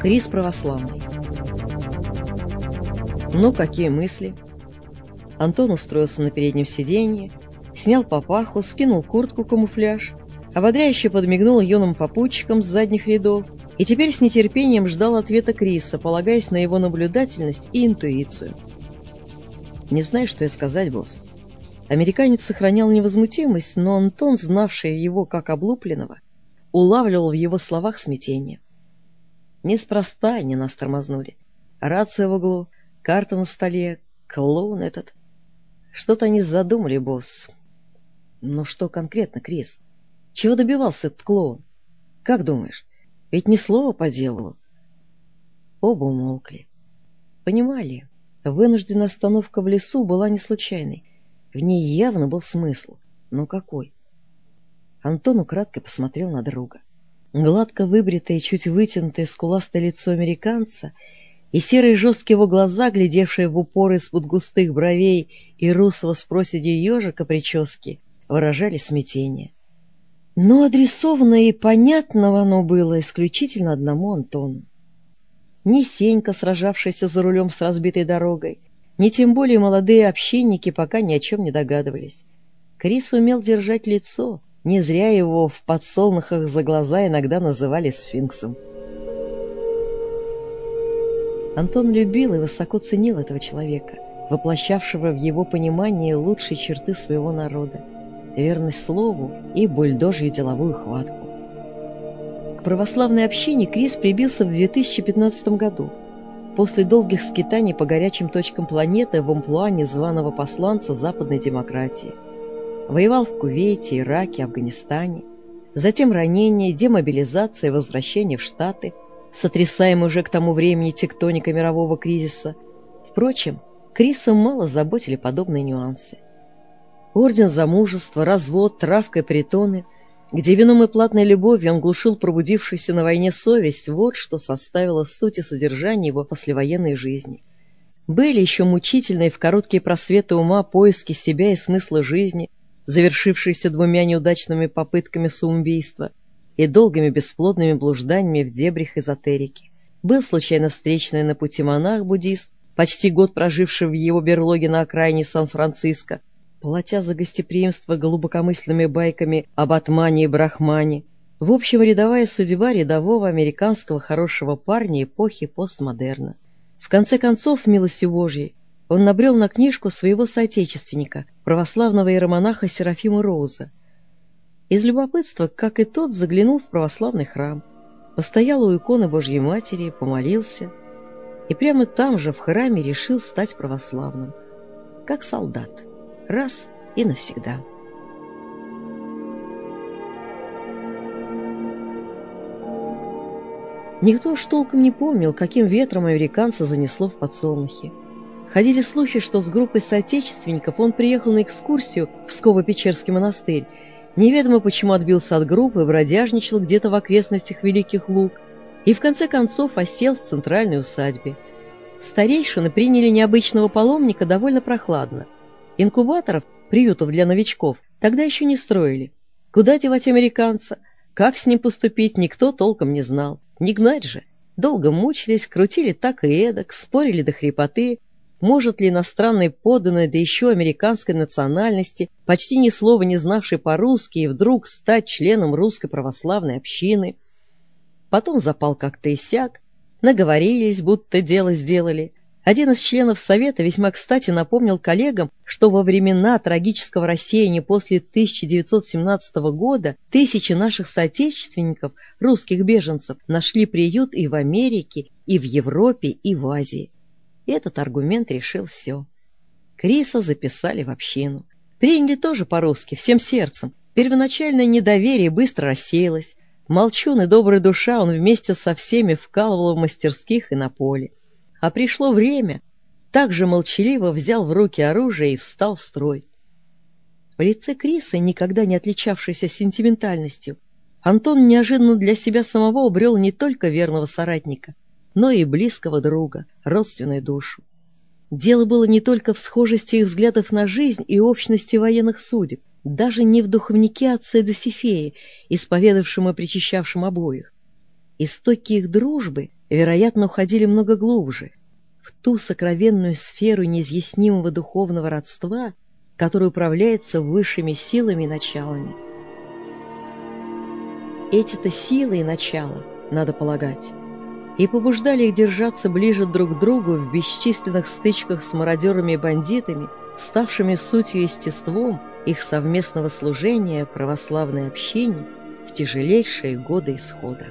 Крис православный. Ну, какие мысли? Антон устроился на переднем сиденье, снял папаху, скинул куртку-камуфляж, ободряюще подмигнул юным попутчикам с задних рядов и теперь с нетерпением ждал ответа Криса, полагаясь на его наблюдательность и интуицию. «Не знаю, что и сказать, босс». Американец сохранял невозмутимость, но Антон, знавший его как облупленного, улавливал в его словах смятение. Неспроста они нас тормознули. Рация в углу, карта на столе, клоун этот. Что-то они задумали, босс. Но что конкретно, Крис? Чего добивался этот клоун? Как думаешь? Ведь ни слова по делу. Оба умолкли. Понимали, вынужденная остановка в лесу была не случайной. В ней явно был смысл. Но какой? Антон украдкой посмотрел на друга. Гладко выбритое, чуть вытянутое, скуластое лицо американца и серые жесткие его глаза, глядевшие в упор из-под густых бровей и русого с проседью ежика прически, выражали смятение. Но адресованное и понятного оно было исключительно одному Антону. Ни Сенька, сражавшийся за рулем с разбитой дорогой, ни тем более молодые общинники пока ни о чем не догадывались. Крис умел держать лицо, не зря его в подсолнухах за глаза иногда называли сфинксом. Антон любил и высоко ценил этого человека, воплощавшего в его понимании лучшие черты своего народа – верность слову и бульдожью деловую хватку. К православной общине Крис прибился в 2015 году. После долгих скитаний по горячим точкам планеты в амплуане званого посланца западной демократии – Воевал в Кувейте, Ираке, Афганистане. Затем ранение, демобилизация возвращение в Штаты, сотрясаемые уже к тому времени тектоника мирового кризиса. Впрочем, Криса мало заботили подобные нюансы. Орден за мужество, развод, травка и притоны, где вином и платной любовью он глушил пробудившуюся на войне совесть, вот что составило суть и содержание его послевоенной жизни. Были еще мучительные в короткие просветы ума поиски себя и смысла жизни – завершившийся двумя неудачными попытками самоубийства и долгими бесплодными блужданиями в дебрях эзотерики. Был случайно встреченный на пути монах-буддист, почти год проживший в его берлоге на окраине Сан-Франциско, платя за гостеприимство глубокомысленными байками об Атмане и Брахмане. В общем, рядовая судьба рядового американского хорошего парня эпохи постмодерна. В конце концов, милости Божьей, он набрел на книжку своего соотечественника, православного иеромонаха Серафима Роуза. Из любопытства, как и тот, заглянул в православный храм, постоял у иконы Божьей Матери, помолился и прямо там же в храме решил стать православным, как солдат, раз и навсегда. Никто уж толком не помнил, каким ветром американца занесло в подсолнухи. Ходили слухи, что с группой соотечественников он приехал на экскурсию в Псково-Печерский монастырь. Неведомо почему отбился от группы, бродяжничал где-то в окрестностях Великих Луг и в конце концов осел в центральной усадьбе. Старейшины приняли необычного паломника довольно прохладно. Инкубаторов, приютов для новичков, тогда еще не строили. Куда девать американца? Как с ним поступить, никто толком не знал. Не гнать же. Долго мучились, крутили так и эдак, спорили до хрипоты, может ли иностранный подданный, да еще американской национальности, почти ни слова не знавший по-русски, и вдруг стать членом русской православной общины? Потом запал как-то иссяк, наговорились, будто дело сделали. Один из членов Совета весьма кстати напомнил коллегам, что во времена трагического рассеяния после 1917 года тысячи наших соотечественников, русских беженцев, нашли приют и в Америке, и в Европе, и в Азии. Этот аргумент решил все. Криса записали в общину. Приняли тоже по-русски, всем сердцем. Первоначальное недоверие быстро рассеялось. Молчун и добрая душа он вместе со всеми вкалывал в мастерских и на поле. А пришло время, также молчаливо взял в руки оружие и встал в строй. В лице Криса, никогда не отличавшейся сентиментальностью, Антон неожиданно для себя самого обрел не только верного соратника, но и близкого друга, родственную душу. Дело было не только в схожести их взглядов на жизнь и общности военных судеб. даже не в духовнике отца Досифея, исповедавшем и причащавшем обоих. Истоки их дружбы, вероятно, уходили много глубже, в ту сокровенную сферу неизъяснимого духовного родства, которая управляется высшими силами и началами. Эти-то силы и начала, надо полагать, и побуждали их держаться ближе друг к другу в бесчисленных стычках с мародерами и бандитами, ставшими сутью и естеством их совместного служения православной общине в тяжелейшие годы исхода.